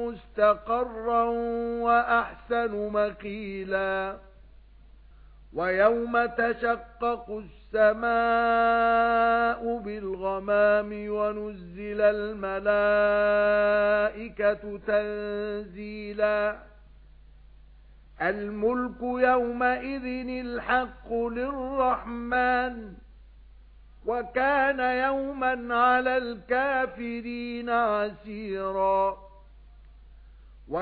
مُسْتَقَرًّا وَأَحْسَنُ مَقِيلًا وَيَوْمَ تَشَقَّقُ السَّمَاءُ بِالْغَمَامِ وَنُزِّلَ الْمَلَائِكَةُ تَنزِيلًا الْمُلْكُ يَوْمَئِذٍ الْحَقُّ لِلرَّحْمَنِ وَكَانَ يَوْمًا عَلَى الْكَافِرِينَ عَسِيرًا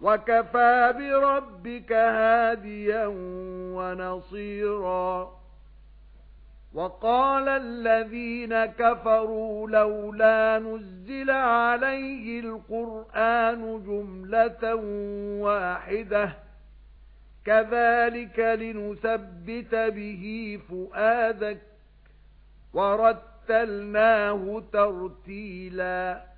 وَكَفَى بِرَبِّكَ هَادِيًا وَنَصِيرًا. وَقَالَ الَّذِينَ كَفَرُوا لَوْلَا نُزِّلَ عَلَيْهِ الْقُرْآنُ جُمْلَةً وَاحِدَةً. كَذَلِكَ لِنُثَبِّتَ بِهِ فُؤَادَكَ. وَرَتَّلْنَاهُ تَرْتِيلًا.